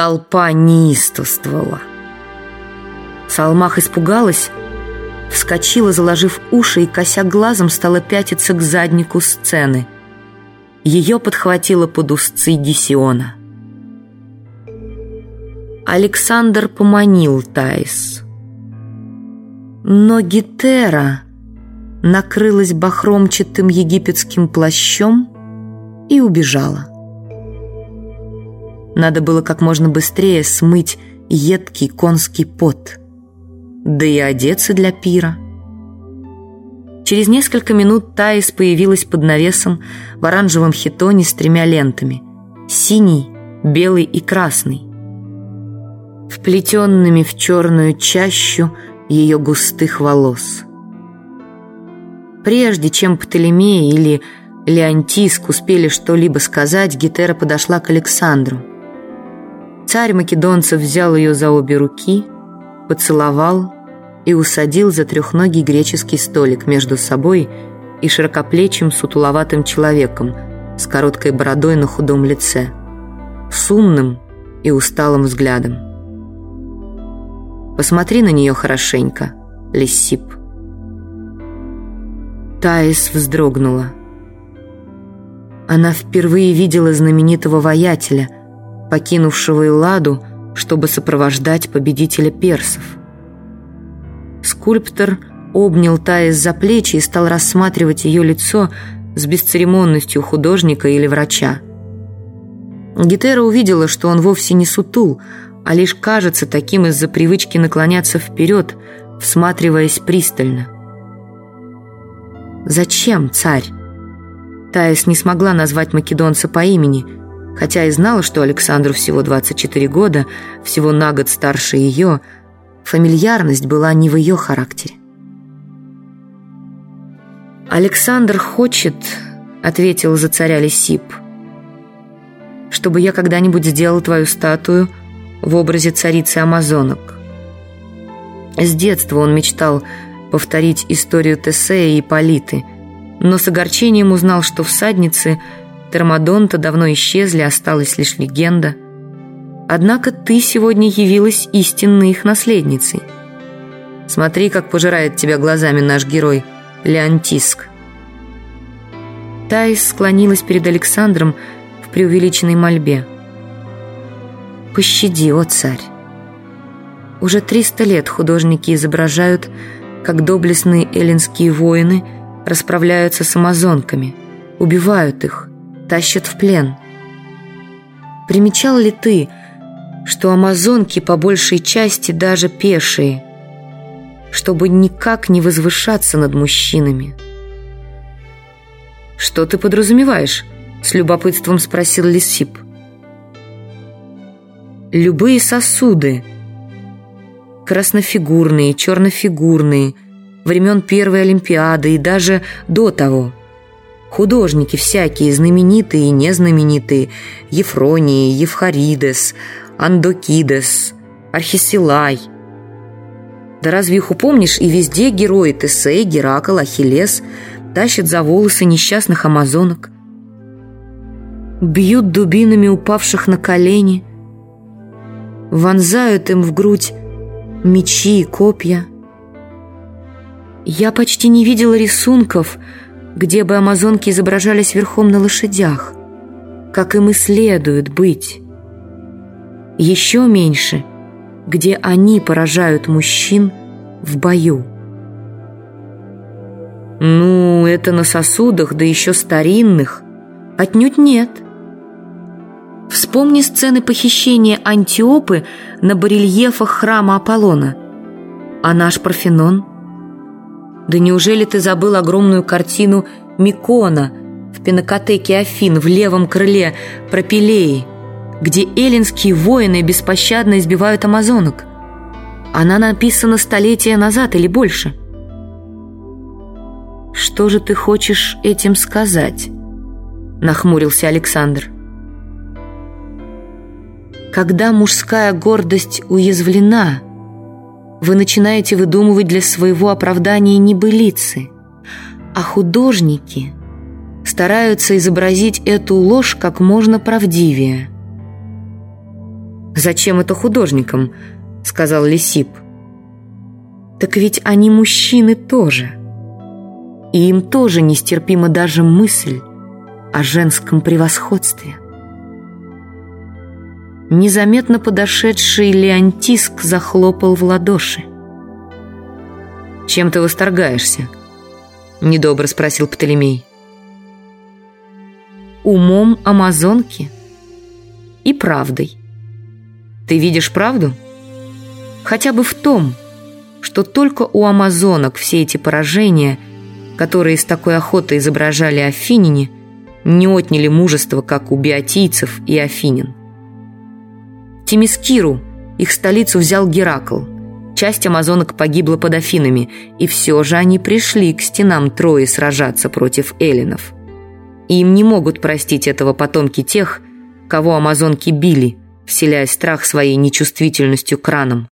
Толпа неистовствовала. Салмах испугалась, вскочила, заложив уши и, кося глазом, стала пятиться к заднику сцены. Ее подхватила под узцы Гесиона. Александр поманил Таис. Но Гетера накрылась бахромчатым египетским плащом и убежала. Надо было как можно быстрее смыть едкий конский пот, да и одеться для пира. Через несколько минут Таис появилась под навесом в оранжевом хитоне с тремя лентами – синий, белый и красный, вплетенными в черную чащу ее густых волос. Прежде чем Птолемей или Леонтиск успели что-либо сказать, Гетера подошла к Александру. Царь македонцев взял ее за обе руки, поцеловал и усадил за трехногий греческий столик между собой и широкоплечим сутуловатым человеком с короткой бородой на худом лице, с умным и усталым взглядом. «Посмотри на нее хорошенько, Лиссип». Таис вздрогнула. Она впервые видела знаменитого воятеля – покинувшего Элладу, чтобы сопровождать победителя персов. Скульптор обнял Таис за плечи и стал рассматривать ее лицо с бесцеремонностью художника или врача. Гетера увидела, что он вовсе не сутул, а лишь кажется таким из-за привычки наклоняться вперед, всматриваясь пристально. «Зачем, царь?» Таис не смогла назвать македонца по имени – Хотя и знала, что Александру всего 24 года, всего на год старше ее, фамильярность была не в ее характере. «Александр хочет», — ответил за царя Лисип, «чтобы я когда-нибудь сделал твою статую в образе царицы Амазонок». С детства он мечтал повторить историю Тесея и Политы, но с огорчением узнал, что всадницы — Термодонта давно исчезли, осталась лишь легенда. Однако ты сегодня явилась истинной их наследницей. Смотри, как пожирает тебя глазами наш герой Леонтиск. Таис склонилась перед Александром в преувеличенной мольбе. «Пощади, о царь!» Уже триста лет художники изображают, как доблестные эллинские воины расправляются с амазонками, убивают их, тащат в плен. Примечал ли ты, что амазонки по большей части даже пешие, чтобы никак не возвышаться над мужчинами? «Что ты подразумеваешь?» — с любопытством спросил Лисип. «Любые сосуды, краснофигурные, чернофигурные, времен Первой Олимпиады и даже до того — Художники всякие, знаменитые и незнаменитые, Ефроний, Евхаридес, Андокидес, Архисилай. Да разве их упомнишь? И везде герои Тесей, Геракл, Ахиллес тащат за волосы несчастных амазонок. Бьют дубинами упавших на колени, вонзают им в грудь мечи и копья. Я почти не видела рисунков, где бы амазонки изображались верхом на лошадях, как им и следует быть. Еще меньше, где они поражают мужчин в бою. Ну, это на сосудах, да еще старинных. Отнюдь нет. Вспомни сцены похищения Антиопы на барельефах храма Аполлона. А наш Парфенон – да неужели ты забыл огромную картину Микона в пинакотеке Афин в левом крыле Пропилеи, где эллинские воины беспощадно избивают амазонок? Она написана столетия назад или больше. «Что же ты хочешь этим сказать?» — нахмурился Александр. «Когда мужская гордость уязвлена», вы начинаете выдумывать для своего оправдания небылицы, а художники стараются изобразить эту ложь как можно правдивее. «Зачем это художникам?» — сказал Лисип. «Так ведь они мужчины тоже. И им тоже нестерпима даже мысль о женском превосходстве». Незаметно подошедший Леонтиск захлопал в ладоши. «Чем ты восторгаешься?» — недобро спросил Птолемей. «Умом амазонки и правдой. Ты видишь правду? Хотя бы в том, что только у амазонок все эти поражения, которые с такой охотой изображали афиняне, не отняли мужество, как у биотийцев и афинин. Тимискиру, их столицу, взял Геракл. Часть амазонок погибла под Афинами, и все же они пришли к стенам Трои сражаться против эллинов. И им не могут простить этого потомки тех, кого амазонки били, вселяя страх своей нечувствительностью к ранам.